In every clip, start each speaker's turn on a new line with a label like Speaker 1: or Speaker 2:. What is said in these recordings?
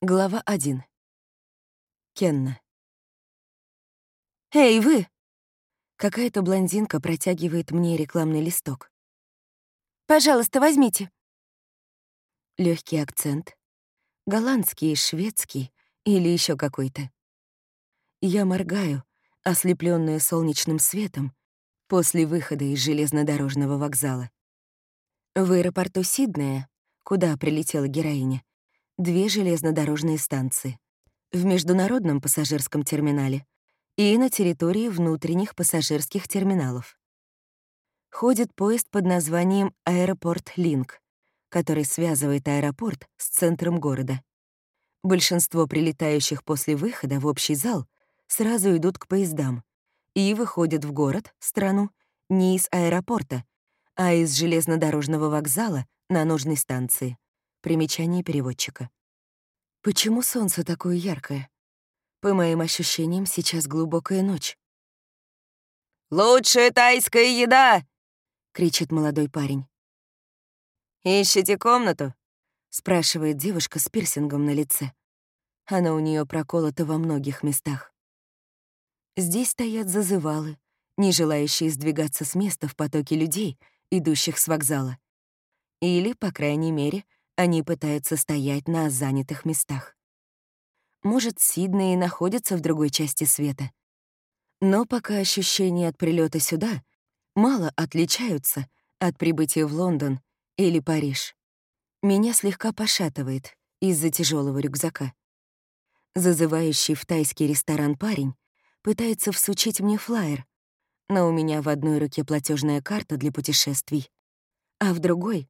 Speaker 1: Глава 1. Кенна. «Эй, вы!» Какая-то блондинка протягивает мне рекламный листок. «Пожалуйста, возьмите». Легкий акцент. Голландский, шведский или еще какой-то. Я моргаю, ослепленная солнечным светом, после выхода из железнодорожного вокзала. В аэропорту Сиднея, куда прилетела героиня, две железнодорожные станции. В международном пассажирском терминале и на территории внутренних пассажирских терминалов. Ходит поезд под названием «Аэропорт Линк», который связывает аэропорт с центром города. Большинство прилетающих после выхода в общий зал сразу идут к поездам и выходят в город, страну, не из аэропорта, а из железнодорожного вокзала на нужной станции. Примечание переводчика. Почему солнце такое яркое? По моим ощущениям, сейчас глубокая ночь.
Speaker 2: «Лучшая тайская еда!»
Speaker 1: — кричит молодой парень.
Speaker 2: «Ищете комнату?»
Speaker 1: — спрашивает девушка с пирсингом на лице. Она у нее проколота во многих местах. Здесь стоят зазывалы, не желающие сдвигаться с места в потоке людей, идущих с вокзала. Или, по крайней мере, они пытаются стоять на занятых местах. Может, Сидней находится в другой части света. Но пока ощущения от прилета сюда мало отличаются от прибытия в Лондон или Париж. Меня слегка пошатывает из-за тяжелого рюкзака. Зазывающий в тайский ресторан парень пытается всучить мне флаер, но у меня в одной руке платежная карта для путешествий, а в другой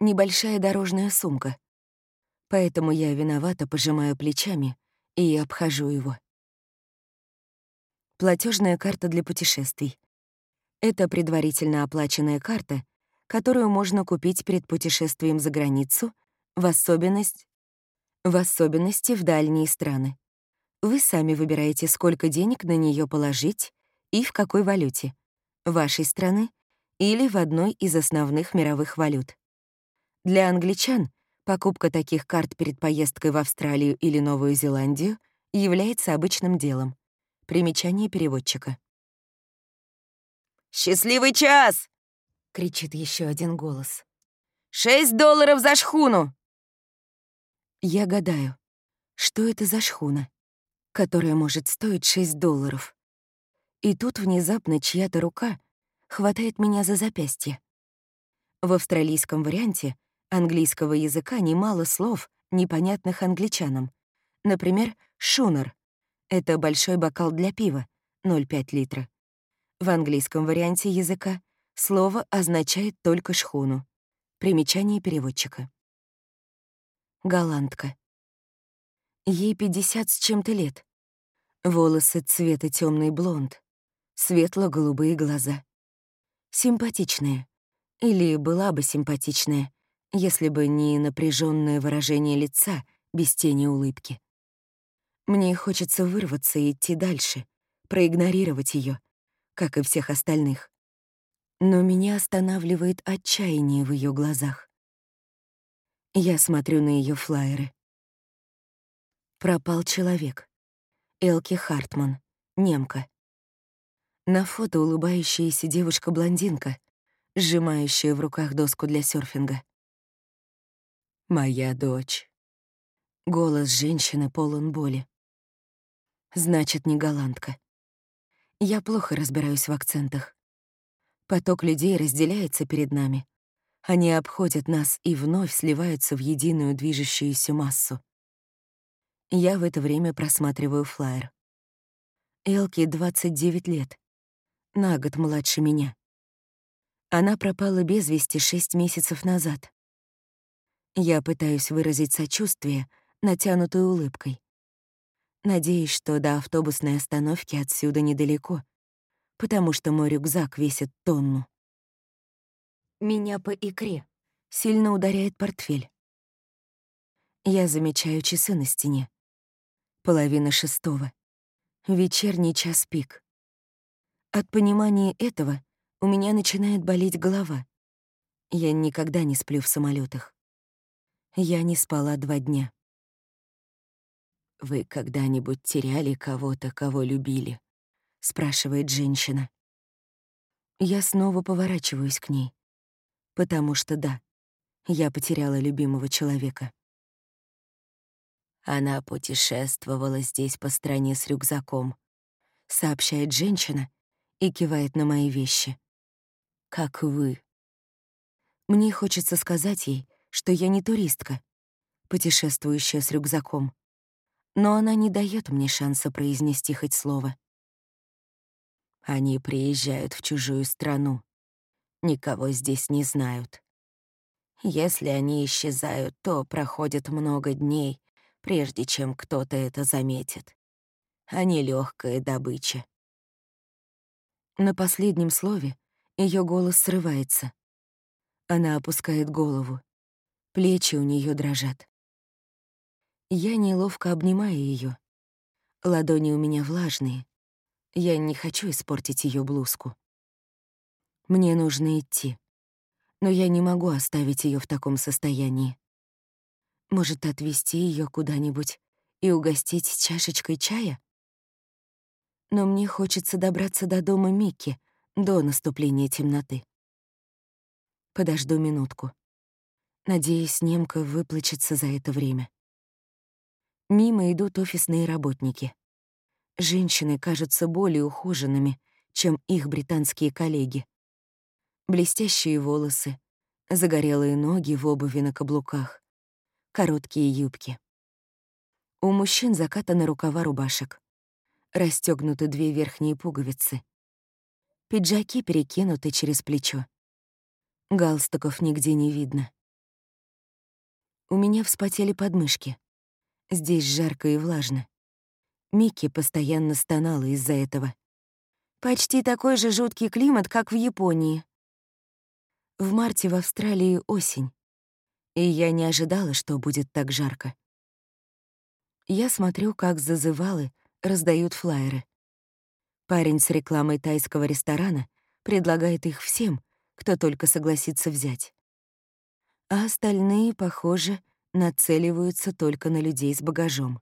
Speaker 1: небольшая дорожная сумка. Поэтому я виновато пожимаю плечами и обхожу его. Платежная карта для путешествий. Это предварительно оплаченная карта, которую можно купить перед путешествием за границу, в особенность в особенности в дальние страны. Вы сами выбираете, сколько денег на нее положить и в какой валюте — вашей страны или в одной из основных мировых валют. Для англичан покупка таких карт перед поездкой в Австралию или Новую Зеландию является обычным делом. Примечание переводчика.
Speaker 2: «Счастливый час!»
Speaker 1: — кричит еще один голос.
Speaker 2: «Шесть долларов за шхуну!»
Speaker 1: Я гадаю, что это за шхуна, которая может стоить 6 долларов. И тут внезапно чья-то рука хватает меня за запястье. В австралийском варианте английского языка немало слов, непонятных англичанам. Например, «шунер» — это большой бокал для пива, 0,5 литра. В английском варианте языка слово означает только шхуну. Примечание переводчика. Голландка. Ей 50 с чем-то лет. Волосы цвета темный блонд, светло-голубые глаза. Симпатичная. Или была бы симпатичная, если бы не напряженное выражение лица без тени улыбки. Мне хочется вырваться и идти дальше, проигнорировать ее, как и всех остальных. Но меня останавливает отчаяние в ее глазах. Я смотрю на ее флаеры. Пропал человек. Элки Хартман, немка. На фото улыбающаяся девушка-блондинка, сжимающая в руках доску для серфинга. «Моя дочь». Голос женщины полон боли. Значит, не голландка. Я плохо разбираюсь в акцентах. Поток людей разделяется перед нами. Они обходят нас и вновь сливаются в единую движущуюся массу. Я в это время просматриваю флаер. Элке 29 лет. На год младше меня. Она пропала без вести шесть месяцев назад. Я пытаюсь выразить сочувствие, натянутой улыбкой. Надеюсь, что до автобусной остановки отсюда недалеко, потому что мой рюкзак весит тонну. Меня по икре сильно ударяет портфель. Я замечаю часы на стене. Половина шестого. Вечерний час пик. От понимания этого у меня начинает болеть голова. Я никогда не сплю в самолетах. Я не спала два дня. «Вы когда-нибудь теряли кого-то, кого любили?» — спрашивает женщина. Я снова поворачиваюсь к ней. Потому что да, я потеряла любимого человека. Она путешествовала здесь по стране с рюкзаком, сообщает женщина и кивает на мои вещи. Как вы. Мне хочется сказать ей, что я не туристка, путешествующая с рюкзаком. Но она не дает мне шанса произнести хоть слово. Они приезжают в чужую страну. Никого здесь не знают. Если они исчезают, то проходит много дней, прежде чем кто-то это заметит. Они легкая добыча. На последнем слове ее голос срывается. Она опускает голову. Плечи у нее дрожат. Я неловко обнимаю ее. Ладони у меня влажные. Я не хочу испортить ее блузку. Мне нужно идти. Но я не могу оставить ее в таком состоянии. Может, отвезти ее куда-нибудь и угостить чашечкой чая? Но мне хочется добраться до дома Микки до наступления темноты. Подожду минутку. Надеюсь, немка выплачется за это время. Мимо идут офисные работники. Женщины кажутся более ухоженными, чем их британские коллеги. Блестящие волосы, загорелые ноги в обуви на каблуках, короткие юбки. У мужчин закатаны рукава рубашек. Расстёгнуты две верхние пуговицы. Пиджаки перекинуты через плечо. Галстуков нигде не видно. У меня вспотели подмышки. Здесь жарко и влажно. Микки постоянно стонала из-за этого. Почти такой же жуткий климат, как в Японии. В марте в Австралии осень, и я не ожидала, что будет так жарко. Я смотрю, как зазывалы раздают флаеры. Парень с рекламой тайского ресторана предлагает их всем, кто только согласится взять. А остальные, похоже, нацеливаются только на людей с багажом.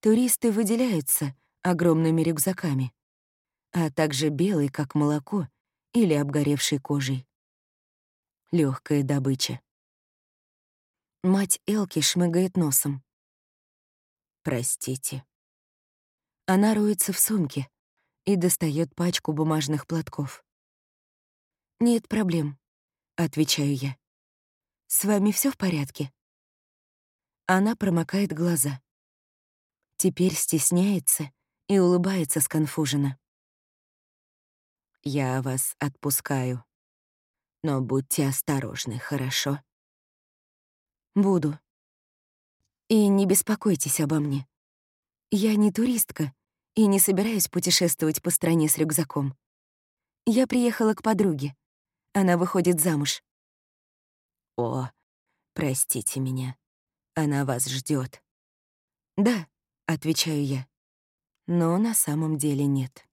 Speaker 1: Туристы выделяются огромными рюкзаками, а также белый, как молоко, или обгоревшей кожей. Легкая добыча. Мать Элки шмыгает носом. «Простите». Она роется в сумке и достает пачку бумажных платков. «Нет проблем», — отвечаю я. «С вами все в порядке?» Она промокает глаза. Теперь стесняется и улыбается сконфуженно. «Я вас отпускаю. Но будьте осторожны, хорошо?» «Буду. И не беспокойтесь обо мне. Я не туристка и не собираюсь путешествовать по стране с рюкзаком. Я приехала к подруге. Она выходит замуж. О, простите меня. Она вас ждет. Да, отвечаю я. Но на самом деле нет.